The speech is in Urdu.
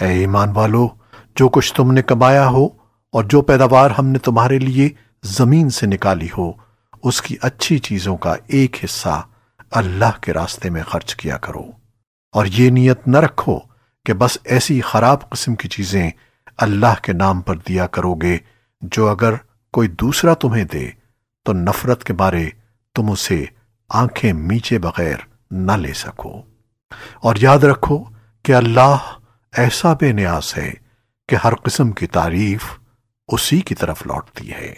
اے ایمان والو، جو کچھ تم نے کمایا ہو اور جو پیداوار ہم نے تمہارے لیے زمین سے نکالی ہو، اس کی اچھی چیزوں کا ایک حصہ اللہ کے راستے میں خرچ کیا کرو۔ اور یہ نیت نہ رکھو کہ بس ایسی خراب قسم کی چیزیں اللہ کے نام پر دیا کرو گے، جو اگر کوئی دوسرا تمہیں دے تو نفرت کے بارے تم اسے آنکھیں میچے بغیر نہ لے سکو۔ اور یاد رکھو کہ اللہ ایسا بے نیاز ہے کہ ہر قسم کی تعریف اسی کی طرف لوٹتی ہے۔